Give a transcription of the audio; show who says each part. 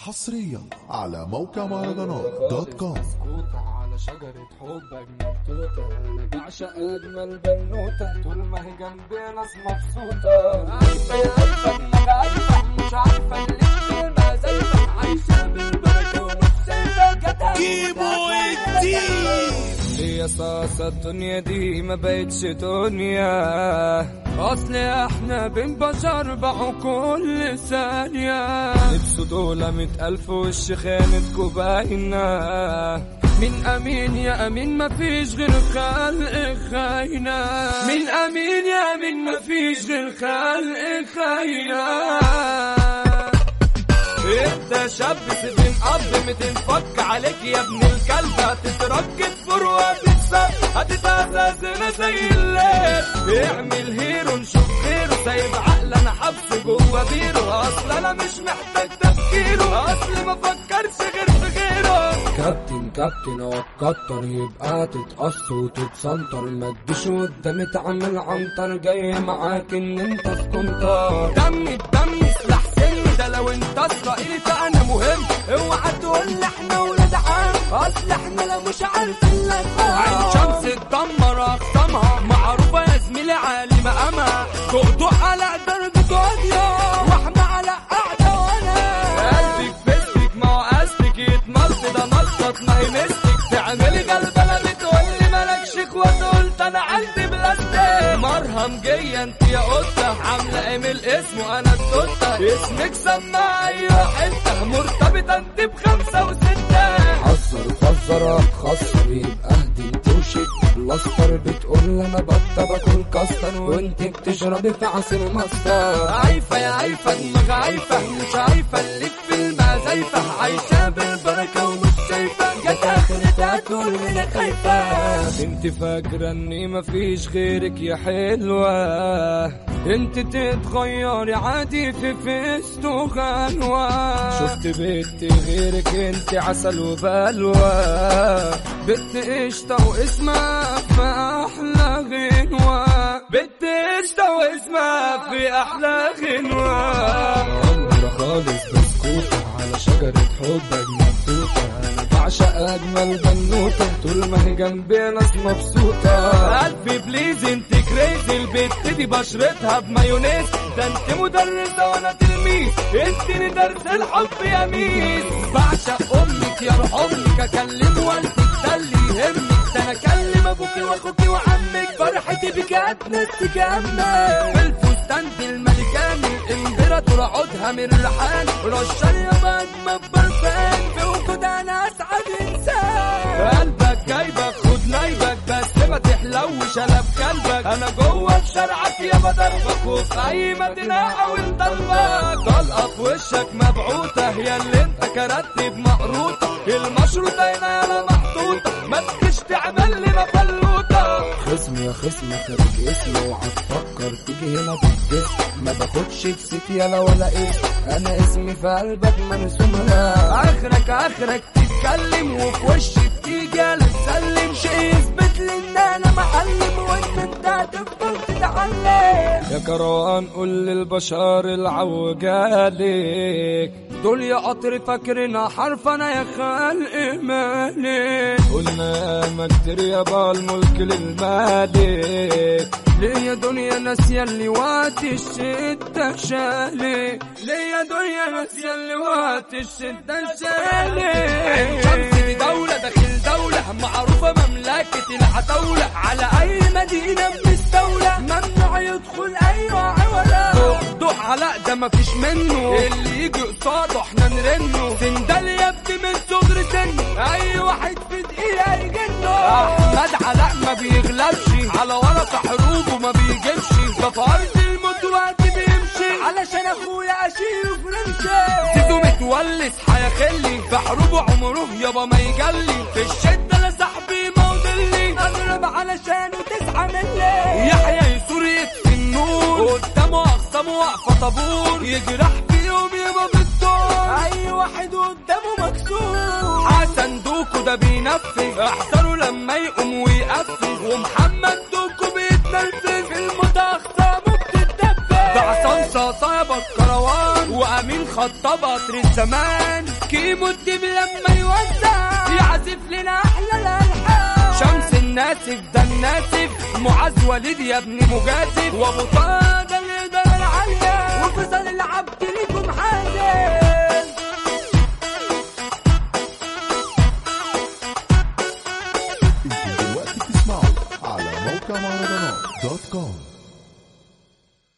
Speaker 1: حصريا على موقع مهرجانات دوت كوم.
Speaker 2: مسكوتة على شجرة حبك مبتوتة أنا بعشق أجمل بنوتة. طول ما هي جنبي ناس مبسوطة. عارفة يا قلبك إنك عارفة مش عارفة اللي بكلمة زيك عايشة بالبركة ومش سايبة جدع يا صاصة الدنيا دي ما بقتش دنيا. أصل إحنا بين بشر بقوا كل ثانية. لبسوا دولة مئة ألف وش خانتكوا باينة من أمين يا أمين مفيش غير خلق خاينة. من أمين يا أمين مفيش غير خلق خاينة. انت شاب سجن اب متنفك عليك يا ابن الكلب. هتتركب فروة تكسب هتتأسسنا زي الليل. اعمل هيرو نشوف غيره سايب عقل أنا حبس جوه بيرو أصل أنا مش محتاج تفكيره أصل ما فكرش غير في غيره. كابتن كابتن أو كتر يبقى تتقص وتتسنطر ما تجيش قدامي تعمل عنتر جاي معاك إن أنت في كنتر. اسرائيلي فانا مهم. اوعى تقول إحنا ولاد عم. أصل إحنا لو مش عارفين عين شمس تدمر اختمها معروفة يا زميلي عالي مقامها تقطع على درجة قاضية وإحنا على قاعدة وأنا. قلبك فستك ما هو قصدك ده نصت ما يمسك. تعملي قلبنا بتقولي مالكش اخوات قلت أنا عندي بلاستيك. مرهم جاية أنت يا قطة. عاملة إيميل اسمه أنا التوتة اسمك سماعة أيوه حتة مرتبطة انت بخمسة وستة. حذر فزر خسر يبقى أهدي انت وشك بلاستر بتقول أنا بطة باكل كاستر. وأنت بتشربي في عصير ماستر. عايفة يا عايفة دماغ عايفة. مش عايفة اللي في المزايفة عايشة بالبركة ومش شايفة. جت تقول أنا خايفة. انت فاكرة اني مفيش غيرك يا حلوة. انت تتغيري عادي في فيست وغنوة. شفت بنت غيرك انت عسل وبلوى بنت قشطة واسمها في أحلى غنوة. بنت قشطة واسمها في أحلى غنوة. عمرة خالص بسكوتة على شجرة حبك بعشق أجمل بنوتة طول ما هي جنبي ناس مبسوطة قلبي please أنت crazy البت دي بشرتها بمايونيز. ده أنت مدرسة وأنا تلميذ أنت درس الحب يا ميس. بعشق أمك يا أمك أكلم والدك ده اللي يهمك ده أنا أكلم ابوكي واخوكي وعمك فرحتي بك اتنسك أمك الفستان دي الملكاني الامبراطور عودها من ريحان رشا يا مجمع برفان في وجود أنا أنا جوه في شرعك يا بضربك وفي اي مدينه احاول ضربك طلقه في وشك مبعوثة هي اللي انت كرتب مقروطة. المشروطة هنا يالا محطوطة. ما تجيش تعمل لنا فلوطه خصم يا خصم خارج اسمي وهتفكر تيجي هنا بالجسم ما باخدش في سيف يالا ولا اسم أنا اسمي في قلبك مرسوم آخرك آخرك تتكلم وفي وشي بتيجي يا كروان قول للبشر العوجالك دول يا قطر فاكرنا حرف أنا يا خلق مالك. قلنا ما كتير يابا الملك للمالك. ليه يا دنيا ناسية اللي وقت الشدة شالي ليه يا دنيا ناسية اللي وقت الشدة شالي شمس في دولة داخل دولة معروفة مملكة العتاولة على أي مدينة مفيش منه. اللي يجي قصاده إحنا نرنه. سندال يا ابني من صغر سن أي واحد في دقيقة يجنه. أحمد علاء ما بيغلبش. على ورق حروبه ما بيجيبش. ده في أرض الموت وقت بيمشي. علشان أخويا أشيله فرنسي زيزو متولس حيخلي في حروبه عمره يابا ما يجلي. في الشدة فطابور. يجرح فيهم يبقى بالدور أي واحد قدامه مكسور. حسن دوكو ده بينفذ. احذروا لما يقوم ويقفز ومحمد دوكو بيتنرفز المتاخره ما بتتدفز ده عصام صعب الكروان. وأمين خطاب قطر الزمان. كيمو الدب لما يوزع. يعزف لنا أحلى الألحان. شمس الناسف ده الناسف. معاذ وليد يا ابن مجازف. وأبو طارق فرصة العبد كلكم حازم.
Speaker 1: أنتوا دلوقتي بتسمعوا على موقع مهرجانات دوت كوم.